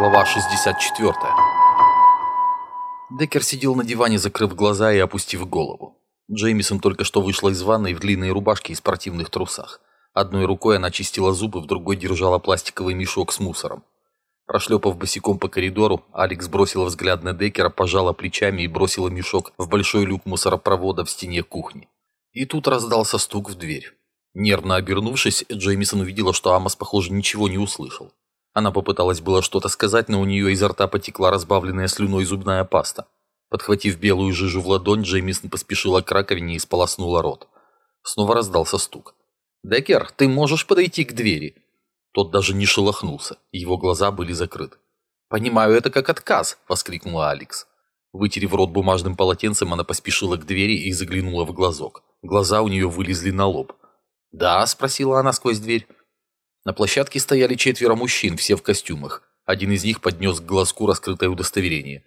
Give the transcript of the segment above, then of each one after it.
Глава 64. Деккер сидел на диване, закрыв глаза и опустив голову. Джеймисон только что вышла из ванной в длинной рубашке и спортивных трусах. Одной рукой она чистила зубы, в другой держала пластиковый мешок с мусором. Прошлепав босиком по коридору, Алекс бросила взгляд на Деккера, пожала плечами и бросила мешок в большой люк мусоропровода в стене кухни. И тут раздался стук в дверь. Нервно обернувшись, Джеймисон увидела, что Амос, похоже, ничего не услышал. Она попыталась было что-то сказать, но у нее изо рта потекла разбавленная слюной зубная паста. Подхватив белую жижу в ладонь, Джеймисон поспешила к раковине и сполоснула рот. Снова раздался стук. «Деккер, ты можешь подойти к двери?» Тот даже не шелохнулся, его глаза были закрыты. «Понимаю это как отказ!» – воскликнула Алекс. Вытерев рот бумажным полотенцем, она поспешила к двери и заглянула в глазок. Глаза у нее вылезли на лоб. «Да?» – спросила она сквозь дверь. На площадке стояли четверо мужчин, все в костюмах. Один из них поднес к глазку раскрытое удостоверение.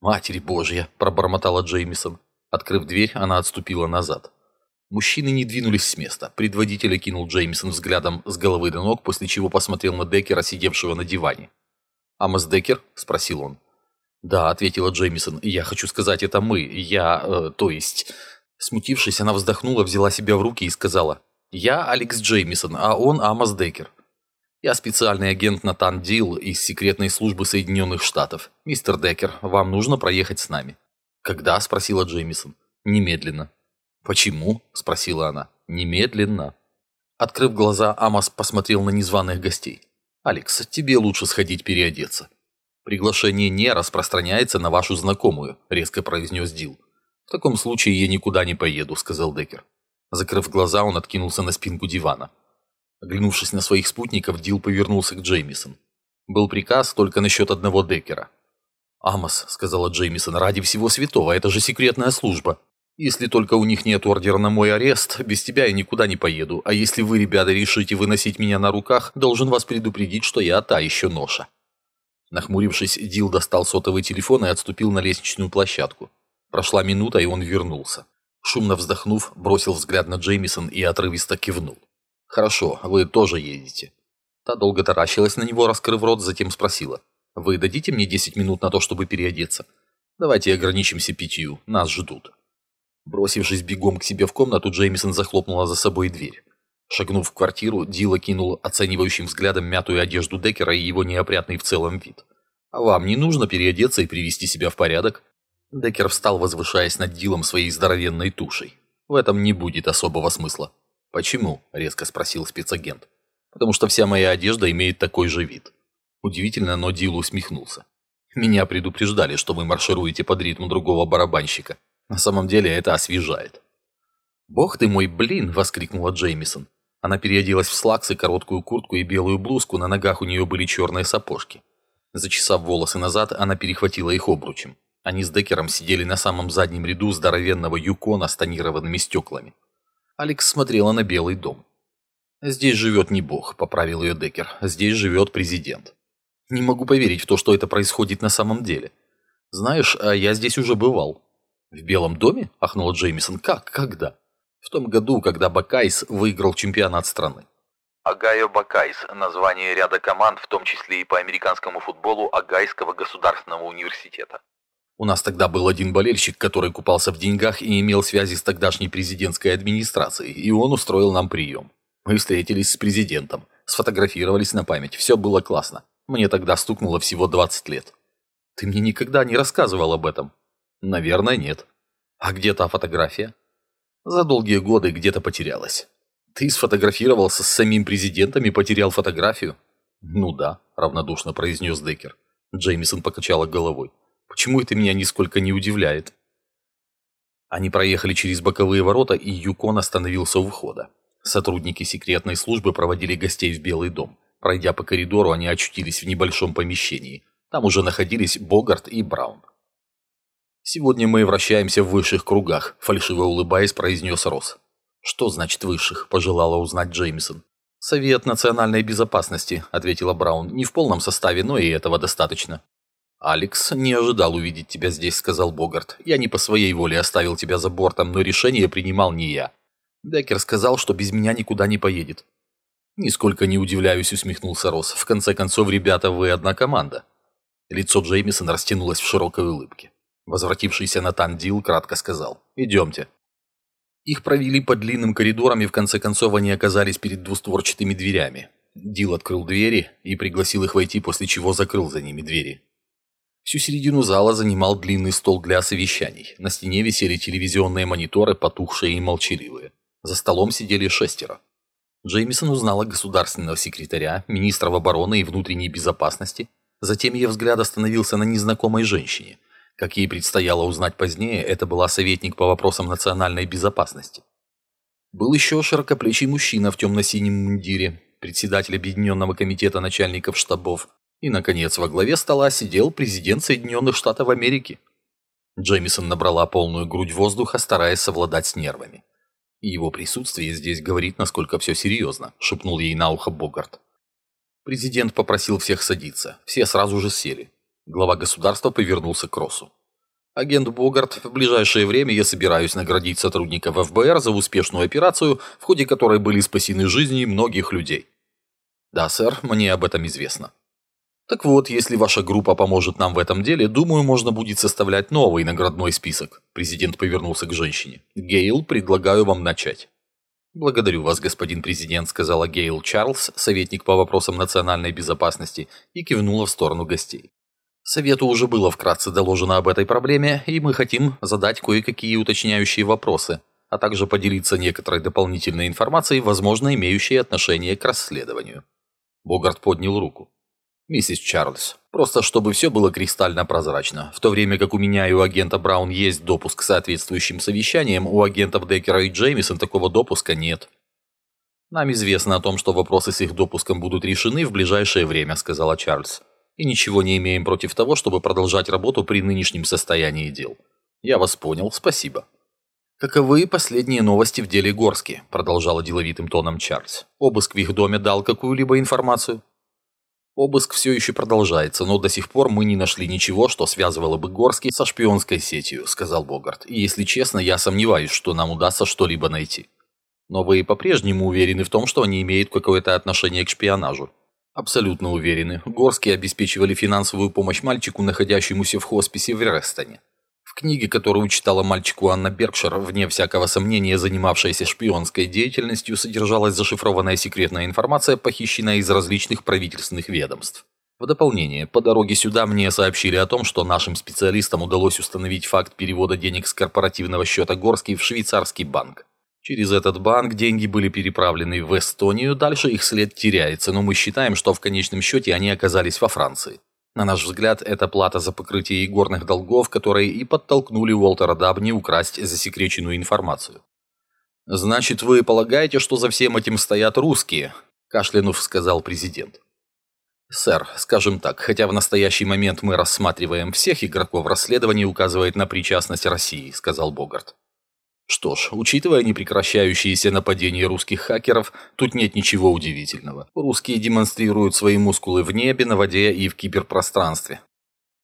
«Матери Божья!» – пробормотала Джеймисон. Открыв дверь, она отступила назад. Мужчины не двинулись с места. Предводитель окинул Джеймисон взглядом с головы до ног, после чего посмотрел на Деккера, сидевшего на диване. «Амос Деккер?» – спросил он. «Да», – ответила Джеймисон. «Я хочу сказать, это мы. Я... Э, то есть...» Смутившись, она вздохнула, взяла себя в руки и сказала. Я Алекс Джеймисон, а он Амос Деккер. Я специальный агент Натан Дил из секретной службы Соединенных Штатов. Мистер Деккер, вам нужно проехать с нами. Когда? спросила Джеймисон. Немедленно. Почему? спросила она. Немедленно. Открыв глаза, Амос посмотрел на незваных гостей. «Алекс, тебе лучше сходить переодеться». «Приглашение не распространяется на вашу знакомую», – резко произнес Дил. «В таком случае я никуда не поеду», – сказал Деккер. Закрыв глаза, он откинулся на спинку дивана. Оглянувшись на своих спутников, Дил повернулся к Джеймисон. Был приказ только насчет одного Деккера. «Амос», — сказала Джеймисон, — «ради всего святого, это же секретная служба. Если только у них нет ордера на мой арест, без тебя я никуда не поеду, а если вы, ребята, решите выносить меня на руках, должен вас предупредить, что я та еще ноша». Нахмурившись, Дил достал сотовый телефон и отступил на лестничную площадку. Прошла минута, и он вернулся. Шумно вздохнув, бросил взгляд на Джеймисон и отрывисто кивнул. «Хорошо, вы тоже едете». Та долго таращилась на него, раскрыв рот, затем спросила. «Вы дадите мне 10 минут на то, чтобы переодеться? Давайте ограничимся пятью, нас ждут». Бросившись бегом к себе в комнату, Джеймисон захлопнула за собой дверь. Шагнув в квартиру, Дила кинул оценивающим взглядом мятую одежду Деккера и его неопрятный в целом вид. «А вам не нужно переодеться и привести себя в порядок?» Деккер встал, возвышаясь над Дилом своей здоровенной тушей. В этом не будет особого смысла. «Почему?» – резко спросил спецагент. «Потому что вся моя одежда имеет такой же вид». Удивительно, но Дил усмехнулся. «Меня предупреждали, что вы маршируете под ритм другого барабанщика. На самом деле это освежает». «Бог ты мой, блин!» – воскликнула Джеймисон. Она переоделась в слаксы, короткую куртку и белую блузку, на ногах у нее были черные сапожки. Зачесав волосы назад, она перехватила их обручем. Они с Деккером сидели на самом заднем ряду здоровенного юкона с тонированными стеклами. Алекс смотрела на Белый дом. «Здесь живет не бог», — поправил ее Деккер. «Здесь живет президент». «Не могу поверить в то, что это происходит на самом деле. Знаешь, а я здесь уже бывал». «В Белом доме?» — ахнула Джеймисон. «Как? Когда?» «В том году, когда Бакайс выиграл чемпионат страны». Огайо Бакайс – название ряда команд, в том числе и по американскому футболу Огайского государственного университета. У нас тогда был один болельщик, который купался в деньгах и имел связи с тогдашней президентской администрацией, и он устроил нам прием. Мы встретились с президентом, сфотографировались на память, все было классно. Мне тогда стукнуло всего 20 лет. Ты мне никогда не рассказывал об этом? Наверное, нет. А где та фотография? За долгие годы где-то потерялась. Ты сфотографировался с самим президентом и потерял фотографию? Ну да, равнодушно произнес Деккер. Джеймисон покачала головой. Почему это меня нисколько не удивляет? Они проехали через боковые ворота, и Юкон остановился у входа. Сотрудники секретной службы проводили гостей в Белый дом. Пройдя по коридору, они очутились в небольшом помещении. Там уже находились Богарт и Браун. «Сегодня мы вращаемся в высших кругах», – фальшиво улыбаясь, произнес Росс. «Что значит высших?» – пожелала узнать Джеймисон. «Совет национальной безопасности», – ответила Браун. «Не в полном составе, но и этого достаточно». «Алекс, не ожидал увидеть тебя здесь», — сказал Богарт. «Я не по своей воле оставил тебя за бортом, но решение принимал не я». Деккер сказал, что без меня никуда не поедет. «Нисколько не удивляюсь», — усмехнулся Росс. «В конце концов, ребята, вы одна команда». Лицо Джеймисона растянулось в широкой улыбке. Возвратившийся Натан Дил кратко сказал «Идемте». Их провели по длинным коридорам, и в конце концов они оказались перед двустворчатыми дверями. Дил открыл двери и пригласил их войти, после чего закрыл за ними двери. Всю середину зала занимал длинный стол для совещаний. На стене висели телевизионные мониторы, потухшие и молчаливые. За столом сидели шестеро. Джеймисон узнала государственного секретаря, министра обороны и внутренней безопасности. Затем ее взгляд остановился на незнакомой женщине – как ей предстояло узнать позднее, это была советник по вопросам национальной безопасности. Был еще широкоплечий мужчина в темно-синем мундире, председатель Объединенного комитета начальников штабов. И, наконец, во главе стола сидел президент Соединенных Штатов Америки. Джеймисон набрала полную грудь воздуха, стараясь совладать с нервами. «Его присутствие здесь говорит, насколько все серьезно», – шепнул ей на ухо Богарт. Президент попросил всех садиться. Все сразу же сели. Глава государства повернулся к Россу. «Агент Богарт, в ближайшее время я собираюсь наградить сотрудников ФБР за успешную операцию, в ходе которой были спасены жизни многих людей». «Да, сэр, мне об этом известно». «Так вот, если ваша группа поможет нам в этом деле, думаю, можно будет составлять новый наградной список». Президент повернулся к женщине. «Гейл, предлагаю вам начать». «Благодарю вас, господин президент», — сказала Гейл Чарльз, советник по вопросам национальной безопасности, и кивнула в сторону гостей. Совету уже было вкратце доложено об этой проблеме, и мы хотим задать кое-какие уточняющие вопросы, а также поделиться некоторой дополнительной информацией, возможно, имеющей отношение к расследованию. Богарт поднял руку. «Миссис Чарльз, просто чтобы все было кристально прозрачно. В то время как у меня и у агента Браун есть допуск к соответствующим совещаниям, у агентов Деккера и Джеймисон такого допуска нет». «Нам известно о том, что вопросы с их допуском будут решены в ближайшее время», — сказала Чарльз и ничего не имеем против того, чтобы продолжать работу при нынешнем состоянии дел. Я вас понял, спасибо. Каковы последние новости в деле Горски? Продолжала деловитым тоном Чарльз. Обыск в их доме дал какую-либо информацию? Обыск все еще продолжается, но до сих пор мы не нашли ничего, что связывало бы Горский со шпионской сетью, сказал Богарт. И если честно, я сомневаюсь, что нам удастся что-либо найти. Но вы по-прежнему уверены в том, что они имеют какое-то отношение к шпионажу? Абсолютно уверены. Горские обеспечивали финансовую помощь мальчику, находящемуся в хосписе в Рестоне. В книге, которую читала мальчику Анна Беркшир, вне всякого сомнения занимавшаяся шпионской деятельностью, содержалась зашифрованная секретная информация, похищенная из различных правительственных ведомств. В дополнение, по дороге сюда мне сообщили о том, что нашим специалистам удалось установить факт перевода денег с корпоративного счета Горский в швейцарский банк. Через этот банк деньги были переправлены в Эстонию, дальше их след теряется, но мы считаем, что в конечном счете они оказались во Франции. На наш взгляд, это плата за покрытие игорных долгов, которые и подтолкнули Уолтера Дабни украсть засекреченную информацию. «Значит, вы полагаете, что за всем этим стоят русские?» – кашлянув сказал президент. «Сэр, скажем так, хотя в настоящий момент мы рассматриваем всех игроков, расследование указывает на причастность России», – сказал Богарт. Что ж, учитывая непрекращающиеся нападения русских хакеров, тут нет ничего удивительного. Русские демонстрируют свои мускулы в небе, на воде и в киберпространстве.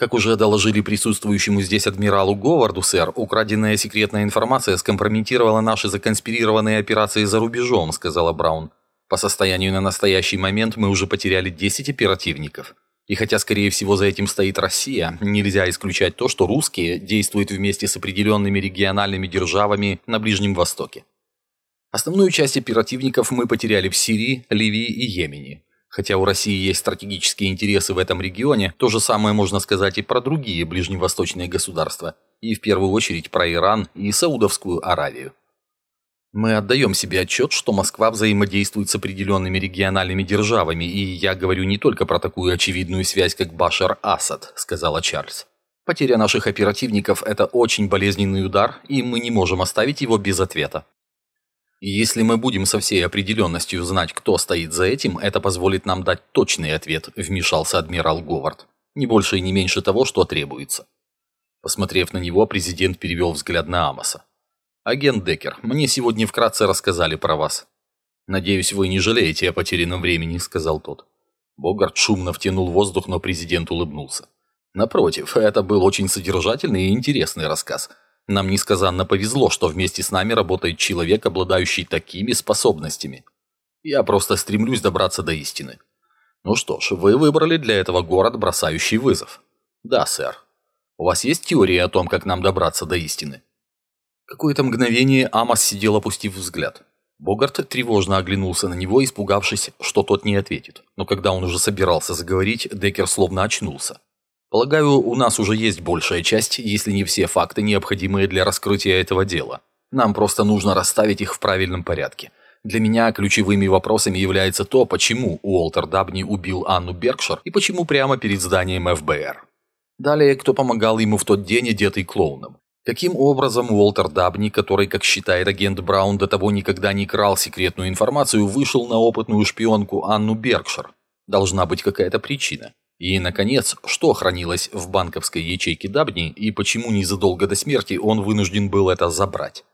Как уже доложили присутствующему здесь адмиралу Говарду, сэр, украденная секретная информация скомпрометировала наши законспирированные операции за рубежом, сказала Браун. По состоянию на настоящий момент мы уже потеряли 10 оперативников. И хотя, скорее всего, за этим стоит Россия, нельзя исключать то, что русские действуют вместе с определенными региональными державами на Ближнем Востоке. Основную часть оперативников мы потеряли в Сирии, Ливии и Йемене. Хотя у России есть стратегические интересы в этом регионе, то же самое можно сказать и про другие ближневосточные государства, и в первую очередь про Иран и Саудовскую Аравию. Мы отдаем себе отчет, что Москва взаимодействует с определенными региональными державами, и я говорю не только про такую очевидную связь, как Башар Асад, сказала Чарльз. Потеря наших оперативников – это очень болезненный удар, и мы не можем оставить его без ответа. Если мы будем со всей определенностью знать, кто стоит за этим, это позволит нам дать точный ответ, вмешался адмирал Говард. Не больше и не меньше того, что требуется. Посмотрев на него, президент перевел взгляд на Амоса. «Агент Деккер, мне сегодня вкратце рассказали про вас». «Надеюсь, вы не жалеете о потерянном времени», — сказал тот. Богарт шумно втянул воздух, но президент улыбнулся. «Напротив, это был очень содержательный и интересный рассказ. Нам несказанно повезло, что вместе с нами работает человек, обладающий такими способностями. Я просто стремлюсь добраться до истины. Ну что ж, вы выбрали для этого город, бросающий вызов. «Да, сэр. У вас есть теория о том, как нам добраться до истины?» Какое-то мгновение Амос сидел, опустив взгляд. Богарт тревожно оглянулся на него, испугавшись, что тот не ответит. Но когда он уже собирался заговорить, Деккер словно очнулся. «Полагаю, у нас уже есть большая часть, если не все факты, необходимые для раскрытия этого дела. Нам просто нужно расставить их в правильном порядке. Для меня ключевыми вопросами является то, почему Уолтер Дабни убил Анну Беркшир и почему прямо перед зданием ФБР. Далее, кто помогал ему в тот день, одетый клоуном. Каким образом Уолтер Дабни, который, как считает агент Браун, до того никогда не крал секретную информацию, вышел на опытную шпионку Анну Беркшир? Должна быть какая-то причина. И, наконец, что хранилось в банковской ячейке Дабни и почему незадолго до смерти он вынужден был это забрать?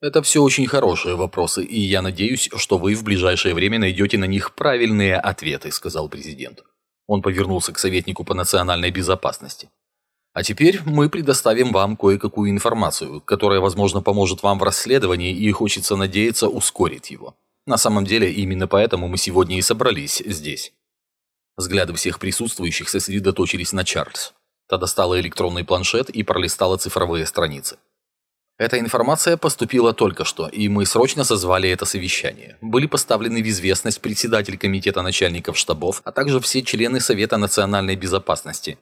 Это все очень хорошие вопросы, и я надеюсь, что вы в ближайшее время найдете на них правильные ответы, сказал президент. Он повернулся к советнику по национальной безопасности. А теперь мы предоставим вам кое-какую информацию, которая, возможно, поможет вам в расследовании и, хочется надеяться, ускорит его. На самом деле, именно поэтому мы сегодня и собрались здесь. Взгляды всех присутствующих сосредоточились на Чарльз. Та достала электронный планшет и пролистала цифровые страницы. Эта информация поступила только что, и мы срочно созвали это совещание. Были поставлены в известность председатель комитета начальников штабов, а также все члены Совета национальной безопасности.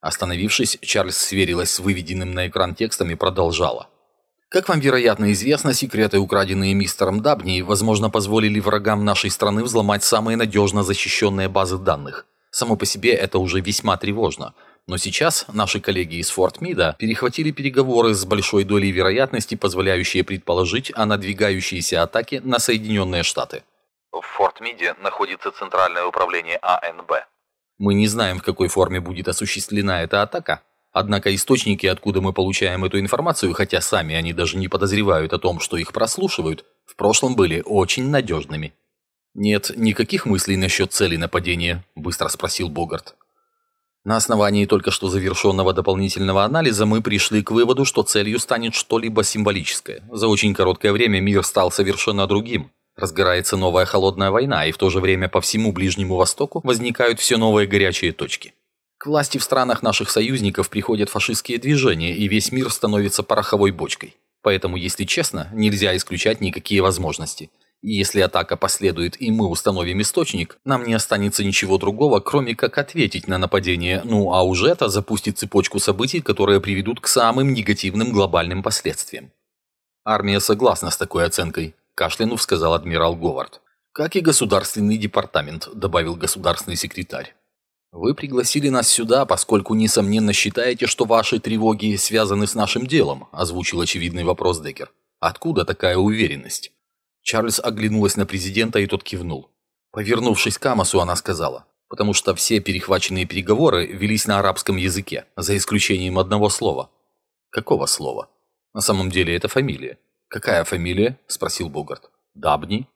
Остановившись, Чарльз сверилась с выведенным на экран текстом и продолжала. Как вам, вероятно, известно, секреты, украденные мистером Дабни, возможно, позволили врагам нашей страны взломать самые надежно защищенные базы данных. Само по себе это уже весьма тревожно. Но сейчас наши коллеги из Форт Мида перехватили переговоры с большой долей вероятности, позволяющие предположить о надвигающейся атаке на Соединенные Штаты. В Форт Миде находится Центральное управление АНБ. Мы не знаем, в какой форме будет осуществлена эта атака, Однако источники, откуда мы получаем эту информацию, хотя сами они даже не подозревают о том, что их прослушивают, в прошлом были очень надежными. «Нет никаких мыслей насчет цели нападения?» – быстро спросил Богарт. На основании только что завершенного дополнительного анализа мы пришли к выводу, что целью станет что-либо символическое. За очень короткое время мир стал совершенно другим. Разгорается новая холодная война, и в то же время по всему Ближнему Востоку возникают все новые горячие точки. К власти в странах наших союзников приходят фашистские движения, и весь мир становится пороховой бочкой. Поэтому, если честно, нельзя исключать никакие возможности. И если атака последует и мы установим источник, нам не останется ничего другого, кроме как ответить на нападение, ну а уже это запустит цепочку событий, которые приведут к самым негативным глобальным последствиям. Армия согласна с такой оценкой, кашлянув сказал адмирал Говард. Как и государственный департамент, добавил государственный секретарь. Вы пригласили нас сюда, поскольку, несомненно, считаете, что ваши тревоги связаны с нашим делом, озвучил очевидный вопрос Деккер. Откуда такая уверенность? Чарльз оглянулась на президента, и тот кивнул. Повернувшись к Амосу, она сказала, потому что все перехваченные переговоры велись на арабском языке, за исключением одного слова. Какого слова? На самом деле это фамилия. Какая фамилия? Спросил Богарт. Дабни?